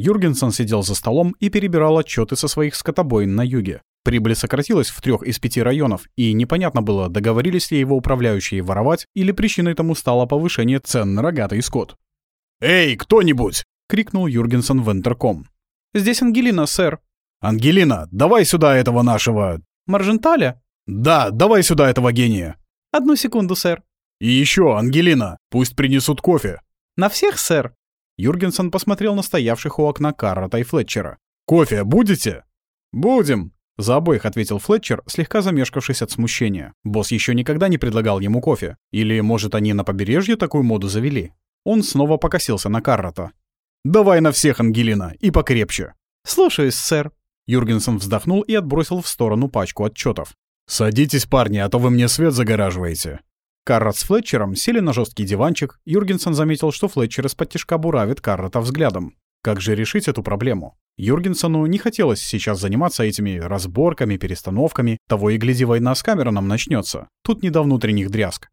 Юргенсон сидел за столом и перебирал отчеты со своих скотобоин на юге. Прибыль сократилась в трех из пяти районов, и непонятно было, договорились ли его управляющие воровать, или причиной тому стало повышение цен на рогатый скот. «Эй, кто-нибудь!» — крикнул Юргенсон в интерком. «Здесь Ангелина, сэр». «Ангелина, давай сюда этого нашего...» «Марженталя?» «Да, давай сюда этого гения». «Одну секунду, сэр». «И еще, Ангелина, пусть принесут кофе». «На всех, сэр?» Юргенсон посмотрел на стоявших у окна Каррата и Флетчера. «Кофе будете?» «Будем», — за обоих ответил Флетчер, слегка замешкавшись от смущения. Босс еще никогда не предлагал ему кофе. Или, может, они на побережье такую моду завели? Он снова покосился на Каррата. «Давай на всех, Ангелина, и покрепче». «Слушаюсь, сэр». Юргенсон вздохнул и отбросил в сторону пачку отчетов. «Садитесь, парни, а то вы мне свет загораживаете». Каррат с Флетчером сели на жесткий диванчик. Юргенсон заметил, что Флетчер из-под тишка буравит Каррата взглядом. Как же решить эту проблему? Юргенсону не хотелось сейчас заниматься этими разборками, перестановками. Того и гляди, война с Камероном начнется. Тут не до внутренних дрязг.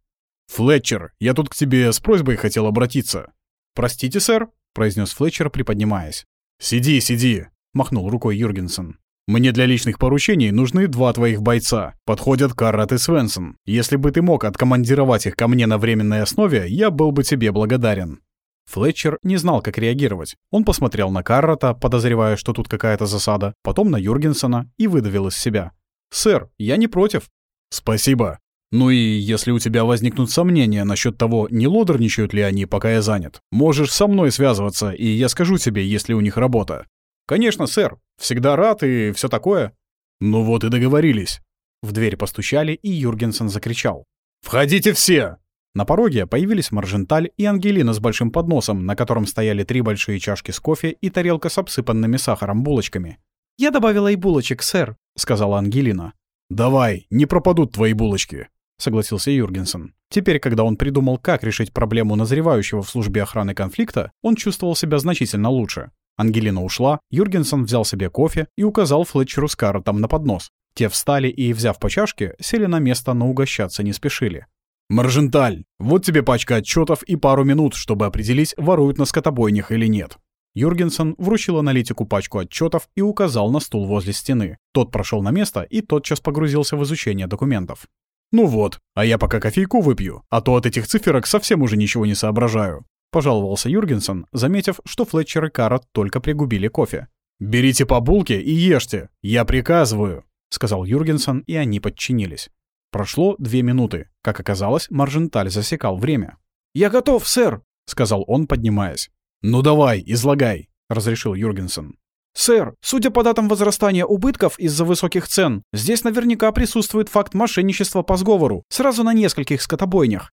«Флетчер, я тут к тебе с просьбой хотел обратиться». «Простите, сэр», — произнес Флетчер, приподнимаясь. «Сиди, сиди», — махнул рукой Юргенсон. Мне для личных поручений нужны два твоих бойца. Подходят Каррат и Свенсон. Если бы ты мог откомандировать их ко мне на временной основе, я был бы тебе благодарен». Флетчер не знал, как реагировать. Он посмотрел на Каррата, подозревая, что тут какая-то засада, потом на Юргенсона и выдавил из себя. «Сэр, я не против». «Спасибо. Ну и если у тебя возникнут сомнения насчет того, не лодорничают ли они, пока я занят, можешь со мной связываться, и я скажу тебе, есть ли у них работа». «Конечно, сэр. Всегда рад и все такое». «Ну вот и договорились». В дверь постучали, и Юргенсен закричал. «Входите все!» На пороге появились Марженталь и Ангелина с большим подносом, на котором стояли три большие чашки с кофе и тарелка с обсыпанными сахаром булочками. «Я добавила и булочек, сэр», — сказала Ангелина. «Давай, не пропадут твои булочки», — согласился Юргенсен. Теперь, когда он придумал, как решить проблему назревающего в службе охраны конфликта, он чувствовал себя значительно лучше. Ангелина ушла, Юргенсон взял себе кофе и указал Флетчеру с Карротом на поднос. Те встали и, взяв по чашке, сели на место, но угощаться не спешили. «Марженталь, вот тебе пачка отчетов и пару минут, чтобы определить, воруют на скотобойнях или нет». Юргенсон вручил аналитику пачку отчетов и указал на стул возле стены. Тот прошел на место и тотчас погрузился в изучение документов. «Ну вот, а я пока кофейку выпью, а то от этих циферок совсем уже ничего не соображаю. — пожаловался Юргенсон, заметив, что Флетчер и Карат только пригубили кофе. «Берите по булке и ешьте! Я приказываю!» — сказал Юргенсон, и они подчинились. Прошло две минуты. Как оказалось, Марженталь засекал время. «Я готов, сэр!» — сказал он, поднимаясь. «Ну давай, излагай!» — разрешил Юргенсон. «Сэр, судя по датам возрастания убытков из-за высоких цен, здесь наверняка присутствует факт мошенничества по сговору, сразу на нескольких скотобойнях».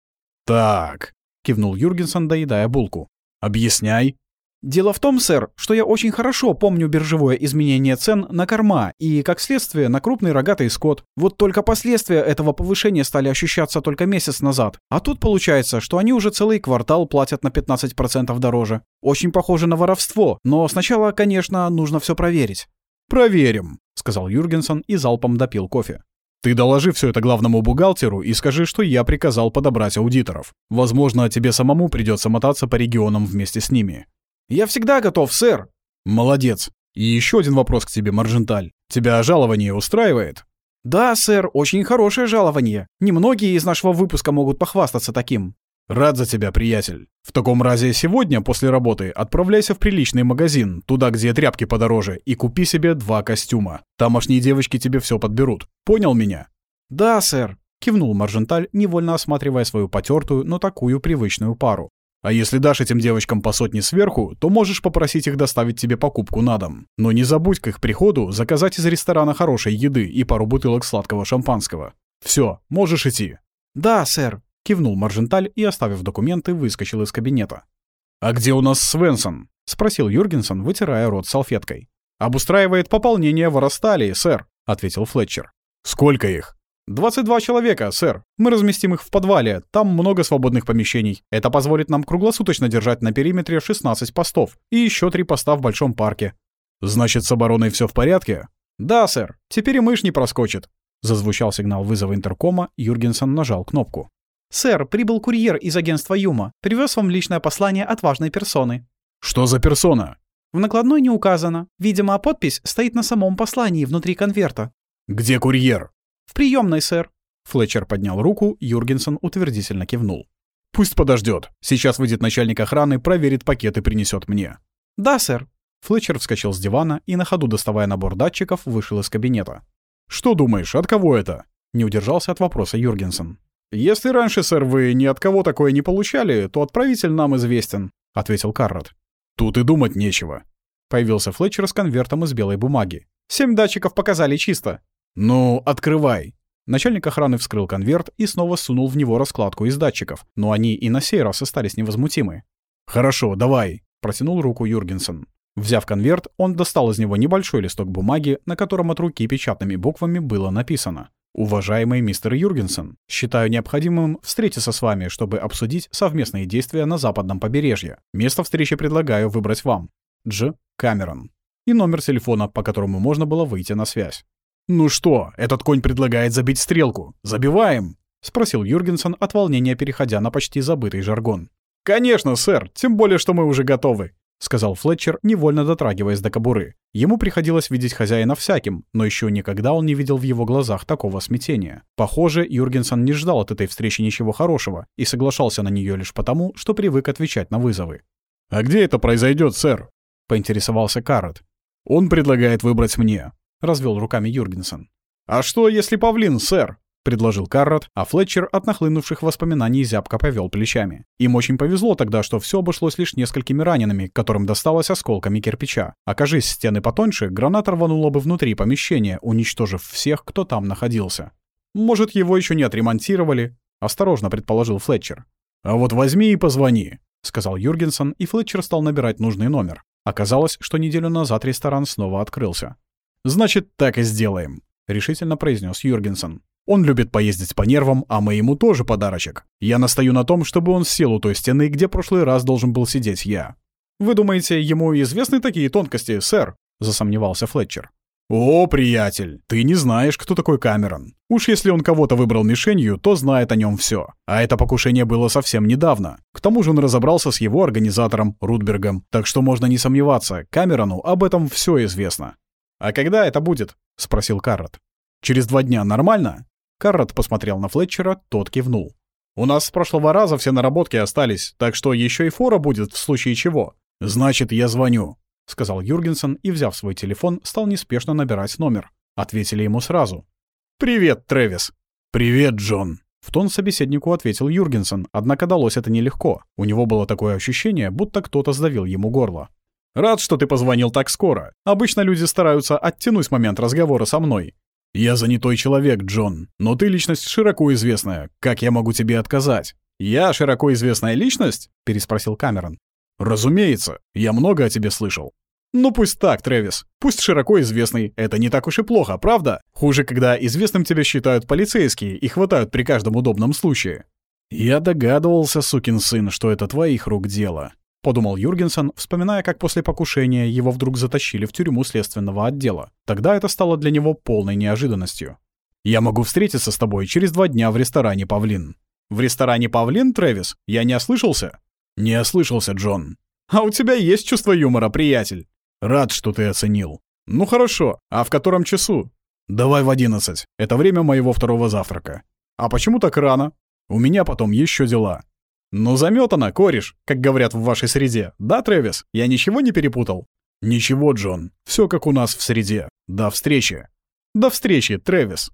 «Так», — кивнул Юргенсон, доедая булку. «Объясняй». «Дело в том, сэр, что я очень хорошо помню биржевое изменение цен на корма и, как следствие, на крупный рогатый скот. Вот только последствия этого повышения стали ощущаться только месяц назад. А тут получается, что они уже целый квартал платят на 15% дороже. Очень похоже на воровство, но сначала, конечно, нужно все проверить». «Проверим», — сказал Юргенсон и залпом допил кофе. Ты доложи все это главному бухгалтеру и скажи, что я приказал подобрать аудиторов. Возможно, тебе самому придется мотаться по регионам вместе с ними. Я всегда готов, сэр. Молодец. И еще один вопрос к тебе, Марженталь. Тебя жалование устраивает? Да, сэр, очень хорошее жалование. Немногие из нашего выпуска могут похвастаться таким. «Рад за тебя, приятель. В таком разе сегодня, после работы, отправляйся в приличный магазин, туда, где тряпки подороже, и купи себе два костюма. Тамошние девочки тебе все подберут. Понял меня?» «Да, сэр», — кивнул Марженталь, невольно осматривая свою потертую, но такую привычную пару. «А если дашь этим девочкам по сотне сверху, то можешь попросить их доставить тебе покупку на дом. Но не забудь к их приходу заказать из ресторана хорошей еды и пару бутылок сладкого шампанского. Все, можешь идти». «Да, сэр», Кивнул Марженталь и, оставив документы, выскочил из кабинета. «А где у нас Свенсон?» — спросил Юргенсон, вытирая рот салфеткой. «Обустраивает пополнение в Росталии, сэр», — ответил Флетчер. «Сколько их?» «Двадцать два человека, сэр. Мы разместим их в подвале. Там много свободных помещений. Это позволит нам круглосуточно держать на периметре 16 постов. И еще три поста в большом парке». «Значит, с обороной все в порядке?» «Да, сэр. Теперь и мышь не проскочит». Зазвучал сигнал вызова интеркома, Юргенсон нажал кнопку. «Сэр, прибыл курьер из агентства Юма. Привез вам личное послание от важной персоны». «Что за персона?» В накладной не указано. Видимо, подпись стоит на самом послании внутри конверта. «Где курьер?» В приемной, сэр. Флетчер поднял руку, Юргенсон утвердительно кивнул. «Пусть подождет. Сейчас выйдет начальник охраны, проверит пакет и принесет мне». «Да, сэр». Флетчер вскочил с дивана и, на ходу доставая набор датчиков, вышел из кабинета. «Что думаешь, от кого это?» Не удержался от вопроса Юргенсон. «Если раньше, сэр, вы ни от кого такое не получали, то отправитель нам известен», — ответил Каррот. «Тут и думать нечего». Появился Флетчер с конвертом из белой бумаги. «Семь датчиков показали чисто». «Ну, открывай». Начальник охраны вскрыл конверт и снова сунул в него раскладку из датчиков, но они и на сей раз остались невозмутимы. «Хорошо, давай», — протянул руку Юргенсон. Взяв конверт, он достал из него небольшой листок бумаги, на котором от руки печатными буквами было написано «Уважаемый мистер Юргенсен, считаю необходимым встретиться с вами, чтобы обсудить совместные действия на западном побережье. Место встречи предлагаю выбрать вам. Дж. Камерон». И номер телефона, по которому можно было выйти на связь. «Ну что, этот конь предлагает забить стрелку. Забиваем?» — спросил Юргенсен от волнения, переходя на почти забытый жаргон. «Конечно, сэр, тем более, что мы уже готовы. — сказал Флетчер, невольно дотрагиваясь до кобуры. Ему приходилось видеть хозяина всяким, но еще никогда он не видел в его глазах такого смятения. Похоже, Юргенсон не ждал от этой встречи ничего хорошего и соглашался на нее лишь потому, что привык отвечать на вызовы. «А где это произойдет, сэр?» — поинтересовался Каррет. «Он предлагает выбрать мне», — развел руками Юргенсон. «А что, если павлин, сэр?» — предложил Каррот, а Флетчер от нахлынувших воспоминаний зябко повел плечами. Им очень повезло тогда, что все обошлось лишь несколькими ранеными, которым досталось осколками кирпича. Окажись стены потоньше, граната рванула бы внутри помещения, уничтожив всех, кто там находился. «Может, его еще не отремонтировали?» — осторожно предположил Флетчер. «А вот возьми и позвони», — сказал Юргенсон, и Флетчер стал набирать нужный номер. Оказалось, что неделю назад ресторан снова открылся. «Значит, так и сделаем», — решительно произнес Юргенсон. Он любит поездить по нервам, а мы ему тоже подарочек. Я настаю на том, чтобы он сел у той стены, где прошлый раз должен был сидеть я. «Вы думаете, ему известны такие тонкости, сэр?» — засомневался Флетчер. «О, приятель, ты не знаешь, кто такой Камерон. Уж если он кого-то выбрал мишенью, то знает о нем все. А это покушение было совсем недавно. К тому же он разобрался с его организатором, Рудбергом. Так что можно не сомневаться, Камерону об этом все известно». «А когда это будет?» — спросил Каррот. «Через два дня нормально?» Каррот посмотрел на Флетчера, тот кивнул. «У нас с прошлого раза все наработки остались, так что еще и фора будет в случае чего». «Значит, я звоню», — сказал Юргенсен и, взяв свой телефон, стал неспешно набирать номер. Ответили ему сразу. «Привет, Трэвис». «Привет, Джон». В тон собеседнику ответил Юргенсен, однако далось это нелегко. У него было такое ощущение, будто кто-то сдавил ему горло. «Рад, что ты позвонил так скоро. Обычно люди стараются оттянуть момент разговора со мной. «Я занятой человек, Джон, но ты личность широко известная. Как я могу тебе отказать?» «Я широко известная личность?» — переспросил Камерон. «Разумеется, я много о тебе слышал». «Ну пусть так, Трэвис. Пусть широко известный. Это не так уж и плохо, правда? Хуже, когда известным тебя считают полицейские и хватают при каждом удобном случае». «Я догадывался, сукин сын, что это твоих рук дело», — подумал Юргенсен, вспоминая, как после покушения его вдруг затащили в тюрьму следственного отдела. Тогда это стало для него полной неожиданностью. «Я могу встретиться с тобой через два дня в ресторане «Павлин». «В ресторане «Павлин», Трэвис? Я не ослышался?» «Не ослышался, Джон». «А у тебя есть чувство юмора, приятель». «Рад, что ты оценил». «Ну хорошо. А в котором часу?» «Давай в одиннадцать. Это время моего второго завтрака». «А почему так рано?» «У меня потом еще дела». «Ну, заметано, кореш, как говорят в вашей среде. Да, Трэвис? Я ничего не перепутал?» «Ничего, Джон. Все как у нас в среде. До встречи». «До встречи, Трэвис».